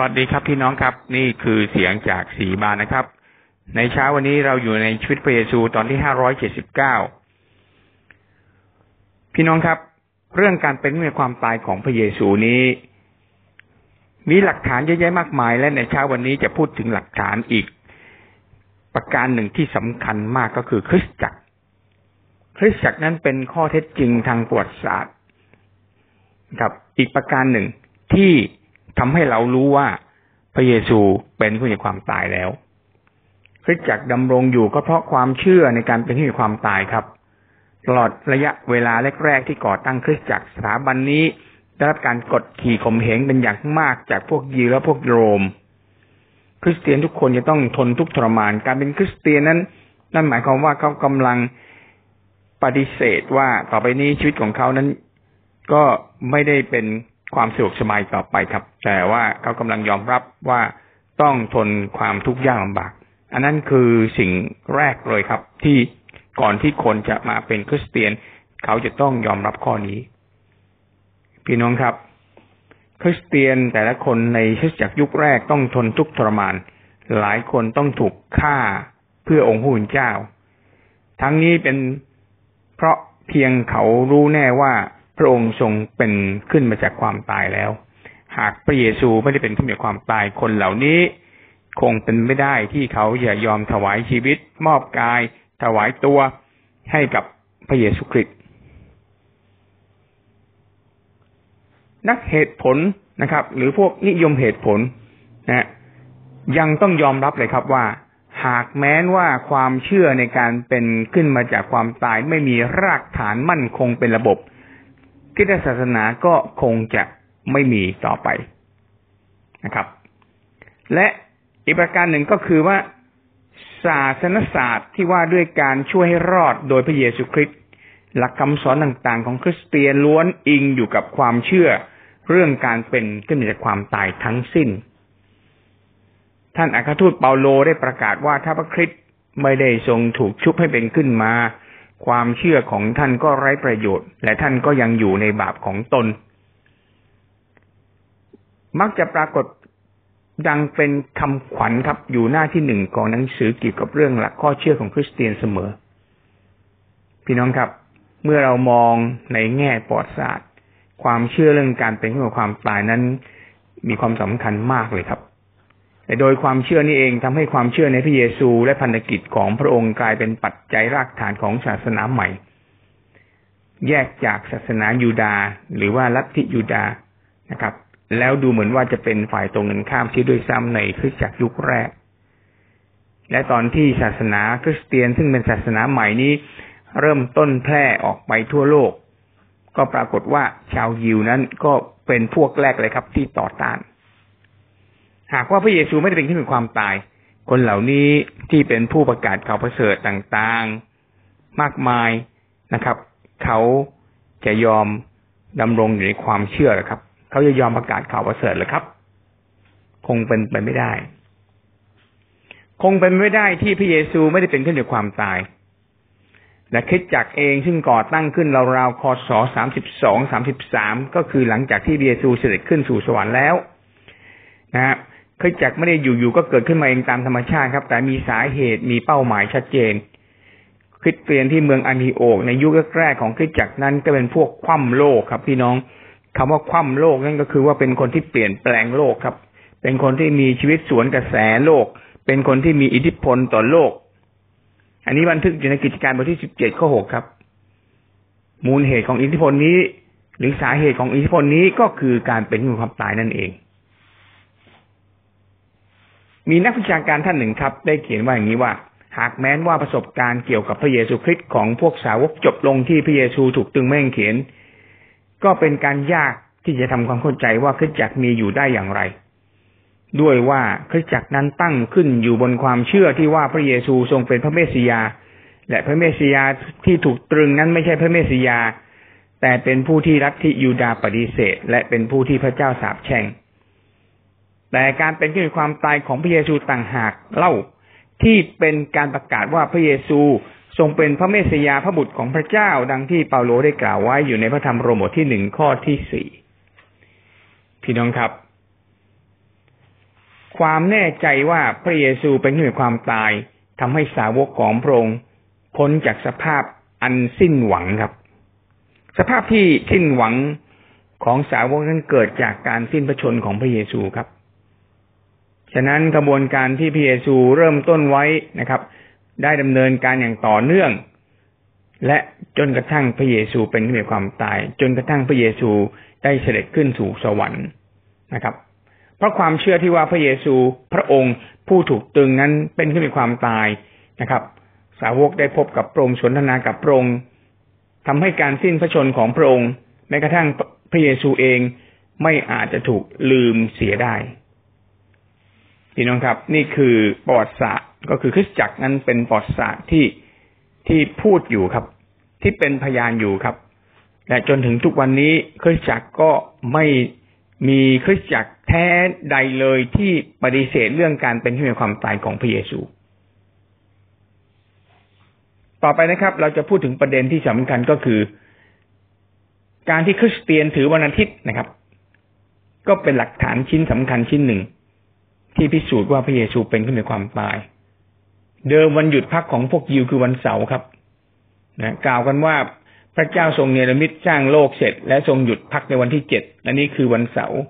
วัสดีครับพี่น้องครับ นี่คือเสียงจากสีบานนะครับ ในเช้าวันนี้เราอยู่ในชีวิตพระเยซูตอนที่ห้าร้อยเจ็ดสิบเก้าพี่น้องครับ เรื่องการเป็นในความตายของพระเยซูนี้ มีหลักฐานเยอะแยะมากมาย และในเช้าวันนี้จะพูดถึงหลักฐานอีก ประการหนึ่งที่สำคัญมากก็คือคริสตจักร คริสตจักรนั้นเป็นข้อเท็จจริงทางประวัติศาสตร์ครับ อีกประการหนึ่งที่ ทำให้เรารู้ว่าพระเยซูเป็นผู้มีความตายแล้วคริสตจักรดำรงอยู่ก็เพราะความเชื่อในการเป็นผู้มีความตายครับ ตลอดระยะเวลาแรกๆที่ก่อตั้งคริสตจักรสถาบันนี้ได้รับการกดขี่ข่มเหงเป็นอย่างมากจากพวกยิวและพวกโรม คริสเตียนทุกคนจะต้องทนทุกข์ทรมานการเป็นคริสเตียนนั้น นั่นหมายความว่าเขากำลังปฏิเสธว่าต่อไปนี้ชีวิตของเขานั้น ก็ไม่ได้เป็น ความสะดวกสบายต่อไปครับ แต่ว่าเขากำลังยอมรับว่าต้องทนความทุกข์ยากลำบาก อันนั้นคือสิ่งแรกเลยครับ ที่ก่อนที่คนจะมาเป็นคริสเตียน เขาจะต้องยอมรับข้อนี้ พี่น้องครับ คริสเตียนแต่ละคนในคริสตจักรยุคแรกต้องทนทุกข์ทรมาน หลายคนต้องถูกฆ่าเพื่อองค์ผู้เป็นเจ้า ทั้งนี้เป็นเพราะเพียงเขารู้แน่ว่า พระองค์ทรงเป็นขึ้นมาจากความตายแล้ว หากพระเยซูไม่ได้เป็นขึ้นจากความตายคนเหล่านี้ คงเป็นไม่ได้ที่เขาจะยอมถวายชีวิต มอบกาย ถวายตัวให้กับพระเยซูคริสต์นักเหตุผลนะครับ หรือพวกนิยมเหตุผลนะยังต้องยอมรับเลยครับว่า หากแม้นว่าความเชื่อในการเป็นขึ้นมาจากความตายไม่มีรากฐานมั่นคงเป็นระบบ คริสตศาสนาก็คงจะไม่มีต่อไปนะครับ และอีกประการหนึ่งก็คือว่าศาสนศาสตร์ที่ว่าด้วยการช่วยให้รอดโดยพระเยซูคริสต์หลักคำสอนต่างๆ ของคริสเตียนล้วนอิงอยู่กับความเชื่อ เรื่องการเป็นขึ้นจากความตายทั้งสิ้น ท่านอัครทูตเปาโลได้ประกาศว่าถ้าพระคริสต์ไม่ได้ทรงถูกชุบให้เป็นขึ้นมา ความเชื่อของท่านก็ไร้ประโยชน์ และท่านก็ยังอยู่ในบาปของตน มักจะปรากฏดังเป็นคำขวัญครับอยู่หน้าที่หนึ่งของหนังสือเกี่ยวกับเรื่องหลักข้อเชื่อของคริสเตียนเสมอ พี่น้องครับ เมื่อเรามองในแง่ปอดศาสตร์ ความเชื่อเรื่องการเป็นขึ้นของความตายนั้น มีความสำคัญมากเลยครับ แต่โดยความเชื่อนี้เองทำให้ความเชื่อในพระเยซูและพันธกิจของพระองค์กลายเป็นปัจจัยรากฐานของศาสนาใหม่ แยกจากศาสนายูดาห์หรือว่าลัทธิยูดาห์นะครับ แล้วดูเหมือนว่าจะเป็นฝ่ายตรงกันข้ามที่ด้วยซ้ำในคริสตจักรยุคแรก และตอนที่ศาสนาคริสเตียนซึ่งเป็นศาสนาใหม่นี้ เริ่มต้นแพร่ออกไปทั่วโลก ก็ปรากฏว่าชาวยิวนั้นก็เป็นพวกแรกเลยครับที่ต่อต้าน หากว่าพระเยซูไม่ได้เป็นที่มีความตาย คนเหล่านี้ที่เป็นผู้ประกาศข่าวประเสริฐต่างๆ มากมายนะครับ เขาจะยอมดำรงอยู่ในความเชื่อหรือครับ เขาจะยอมประกาศข่าวประเสริฐหรือครับ คงเป็นไปไม่ได้ คงเป็นไม่ได้ที่พระเยซูไม่ได้เป็นขึ้นจากความตายและคิดจักเองซึ่งก่อตั้งขึ้นราวๆคศสามสิบสองสามสิบสามก็คือหลังจากที่พระเยซูเสด็จขึ้นสู่สวรรค์แล้วนะ คริสจักรไม่ได้อยู่ๆก็เกิดขึ้นมาเองตามธรรมชาติครับ แต่มีสาเหตุมีเป้าหมายชัดเจน คริสเตียนที่เมืองอันทิโอกในยุคแรกๆของคริสจักรนั้นก็เป็นพวกคว่ำโลกครับ พี่น้องคำว่าคว่ำโลกนั่นก็คือว่าเป็นคนที่เปลี่ยนแปลงโลกครับ เป็นคนที่มีชีวิตสวนกระแสโลก เป็นคนที่มีอิทธิพลต่อโลก อันนี้บันทึกอยู่ในกิจการบทที่สิบเจ็ดข้อหกครับ มูลเหตุของอิทธิพลนี้ หรือสาเหตุของอิทธิพลนี้ก็คือการเป็นความตายนั่นเอง มีนักวิชาการท่านหนึ่งครับ ได้เขียนว่าอย่างนี้ว่า หากแม้นว่าประสบการณ์เกี่ยวกับพระเยซูคริสต์ของพวกสาวกจบลงที่พระเยซูถูกตึงแม่งเขียน ก็เป็นการยากที่จะทำความเข้าใจว่าคริสตจักรมีอยู่ได้อย่างไร ด้วยว่าคริสตจักรนั้นตั้งขึ้นอยู่บนความเชื่อที่ว่าพระเยซูทรงเป็นพระเมสสิยา และพระเมสสิยาที่ถูกตรึงนั้นไม่ใช่พระเมสสิยา แต่เป็นผู้ที่รัฐทิยูดาปฏิเสธ และเป็นผู้ที่พระเจ้าสาปแช่ง แต่การเป็นขึ้นความตายของพระเยซูต่างหากเล่าที่เป็นการประกาศว่าพระเยซูทรงเป็นพระเมสสยาพระบุตรของพระเจ้าดังที่เปาโลได้กล่าวไว้อยู่ในพระธรรมโรมบทที่หนึ่งข้อที่สี่พี่น้องครับ ความแน่ใจว่าพระเยซูเป็นผู้มีความตายทำให้สาวกของพระองค์พ้นจากสภาพอันสิ้นหวังครับ สภาพที่สิ้นหวังของสาวกนั้นเกิดจากการสิ้นพระชนของพระเยซูครับ ฉะนั้นกระบวนการที่พระเยซูเริ่มต้นไว้นะครับ ได้ดำเนินการอย่างต่อเนื่อง และจนกระทั่งพระเยซูเป็นผู้มีความตาย จนกระทั่งพระเยซูได้เสด็จขึ้นสู่สวรรค์นะครับ เพราะความเชื่อที่ว่าพระเยซูพระองค์ผู้ถูกตึงนั้นเป็นผู้มีความตายนะครับ สาวกได้พบกับพระองค์สนทนากับพระองค์ทำให้การสิ้นพระชนของพระองค์แม้กระทั่งพระเยซูเองไม่อาจจะถูกลืมเสียได้ พี่น้องครับ นี่คือประวัติศาสตร์ก็คือคริสตจักรนั้นเป็นประวัติศาสตร์ที่ที่พูดอยู่ครับ ที่เป็นพยานอยู่ครับ และจนถึงทุกวันนี้คริสตจักรก็ไม่มีคริสตจักรแท้ใดเลยที่ปฏิเสธเรื่องการเป็นที่มีความตายของพระเยซู ต่อไปนะครับ เราจะพูดถึงประเด็นที่สำคัญก็คือ การที่คริสเตียนถือวันอาทิตย์นะครับ ก็เป็นหลักฐานชิ้นสำคัญชิ้นหนึ่ง ที่พิสูจน์ว่าพระเยซูเป็นขึ้นในความตาย เดิมวันหยุดพักของพวกยิวคือวันเสาร์ครับนะกล่าวกันว่าพระเจ้าทรงเนรมิตสร้างโลกเสร็จ และทรงหยุดพักในวันที่เจ็ดและนี่คือวันเสาร์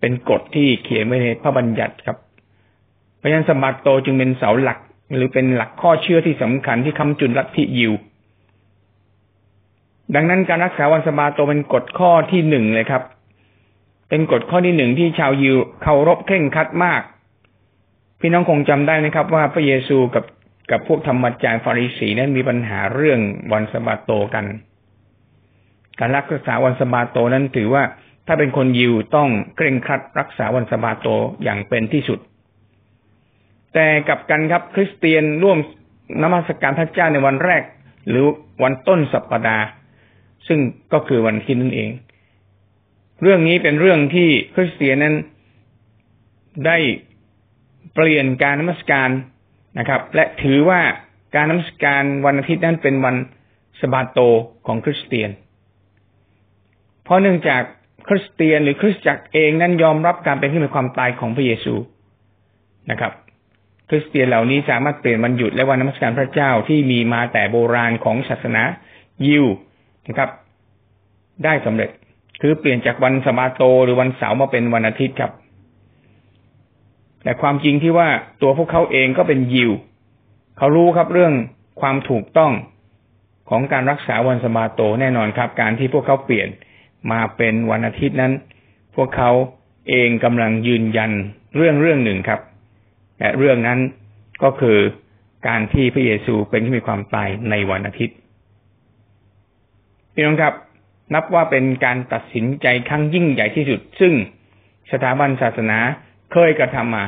เป็นกฎที่เขียนไว้ในพระบัญญัติครับเพราะฉะนั้นสมาโตจึงเป็นเสาหลัก หรือเป็นหลักข้อเชื่อที่สำคัญที่คำจุนลัทธิยิวดังนั้นการรักษาวันสบาโตเป็นกฎข้อที่หนึ่งเลยครับ เป็นกฎข้อที่หนึ่งที่ชาวยิวเคารพเคร่งคัดมาก พี่น้องคงจำได้นะครับ ว่าพระเยซูกับกับพวกธรรมจารย์ฟาริสีนั้นมีปัญหาเรื่องวันสบาโตกัน การรักษาวันสบาโตนั้นถือว่าถ้าเป็นคนยิวต้องเคร่งครัดรักษาวันสบาโตอย่างเป็นที่สุด แต่กับกันครับ คริสเตียนร่วมนมัสการพระเจ้าในวันแรก หรือวันต้นสัปปดาห์ ซึ่งก็คือวันที่นั่นเอง เรื่องนี้เป็นเรื่องที่คริสเตียนนั้นได้ เปลี่ยนการนมัสการนะครับ และถือว่าการนมัสการวันอาทิตย์นั้นเป็นวันสบาโตของคริสเตียน เพราะเนื่องจากคริสเตียนหรือคริสตจักรเองนั้นยอมรับการเป็นขึ้นในความตายของพระเยซูนะครับ คริสเตียนเหล่านี้สามารถเปลี่ยนวันหยุดและวันนมัสการพระเจ้าที่มีมาแต่โบราณของศาสนายิวนะครับ ได้สำเร็จคือเปลี่ยนจากวันสมาโตหรือวันเสาร์มาเป็นวันอาทิตย์ครับ แต่ความจริงที่ว่าตัวพวกเขาเองก็เป็นยิว เขารู้ครับเรื่องความถูกต้องของการรักษาวันสมาโตแน่นอนครับ การที่พวกเขาเปลี่ยนมาเป็นวันอาทิตย์นั้น พวกเขาเองกำลังยืนยันเรื่องเรื่องหนึ่งครับและเรื่องนั้นก็คือการที่พระเยซูเป็นที่มีความตายในวันอาทิตย์พี่น้องครับ นับว่าเป็นการตัดสินใจครั้งยิ่งใหญ่ที่สุด ซึ่งสถาบันศาสนา เคยกระทำมา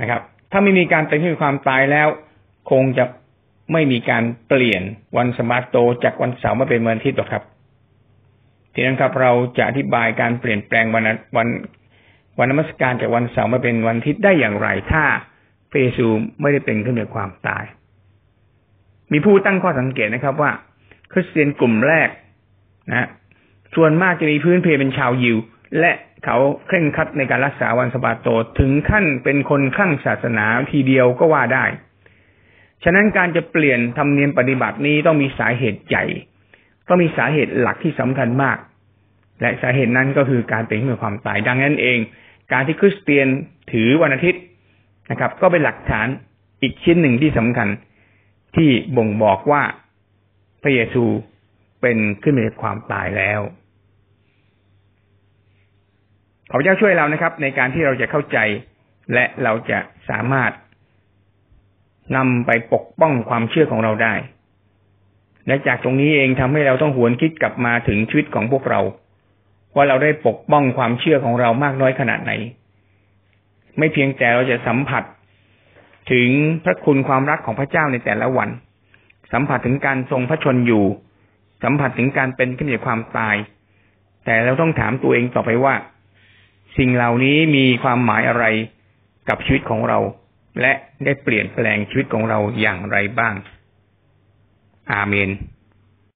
นะครับ ถ้าไม่มีการเป็นที่ความตายแล้ว คงจะไม่มีการเปลี่ยนวันสมาโตจากวันเสาร์มาเป็นวันอาทิตย์หรอกครับทีนั้นครับเราจะอธิบายการเปลี่ยนแปลงวันวันวันนมัสการจากวันเสาร์มาเป็นวันอาทิตย์ได้อย่างไร ถ้าพระเยซูไม่ได้เป็นขึ้นในความตาย มีผู้ตั้งข้อสังเกตนะครับว่าคริสเตียนกลุ่มแรกนะส่วนมากจะมีพื้นเพเป็นชาวยิว และเขาเคร่งครัดในการรักษาวันสะบาโตถึงขั้นเป็นคนข้งศาสนาทีเดียวก็ว่าได้ ฉะนั้นการจะเปลี่ยนธรรมเนียมปฏิบัตินี้ต้องมีสาเหตุใหญ่ ต้องมีสาเหตุหลักที่สำคัญมาก และสาเหตุนั้นก็คือการเป็นเมื่อความตายดังนั้นเอง การที่คริสเตียนถือวันอาทิตย์นะครับ ก็เป็นหลักฐานอีกชิ้นหนึ่งที่สำคัญที่บ่งบอกว่าพระเยซูเป็นขึ้นมาจากความตายแล้ว พระเจ้าช่วยเรานะครับ ในการที่เราจะเข้าใจ และเราจะสามารถนำไปปกป้องความเชื่อของเราได้ และจากตรงนี้เองทำให้เราต้องหวนคิดกลับมาถึงชีวิตของพวกเรา ว่าเราได้ปกป้องความเชื่อของเรามากน้อยขนาดไหน ไม่เพียงแต่เราจะสัมผัสถึงพระคุณความรักของพระเจ้าในแต่ละวัน สัมผัสถึงการทรงพระชนอยู่ สัมผัสถึงการเป็นขึ้นจากความตาย แต่เราต้องถามตัวเองต่อไปว่า สิ่งเหล่านี้มีความหมายอะไรกับชีวิตของเรา และได้เปลี่ยนแปลงชีวิตของเราอย่างไรบ้าง อาเมน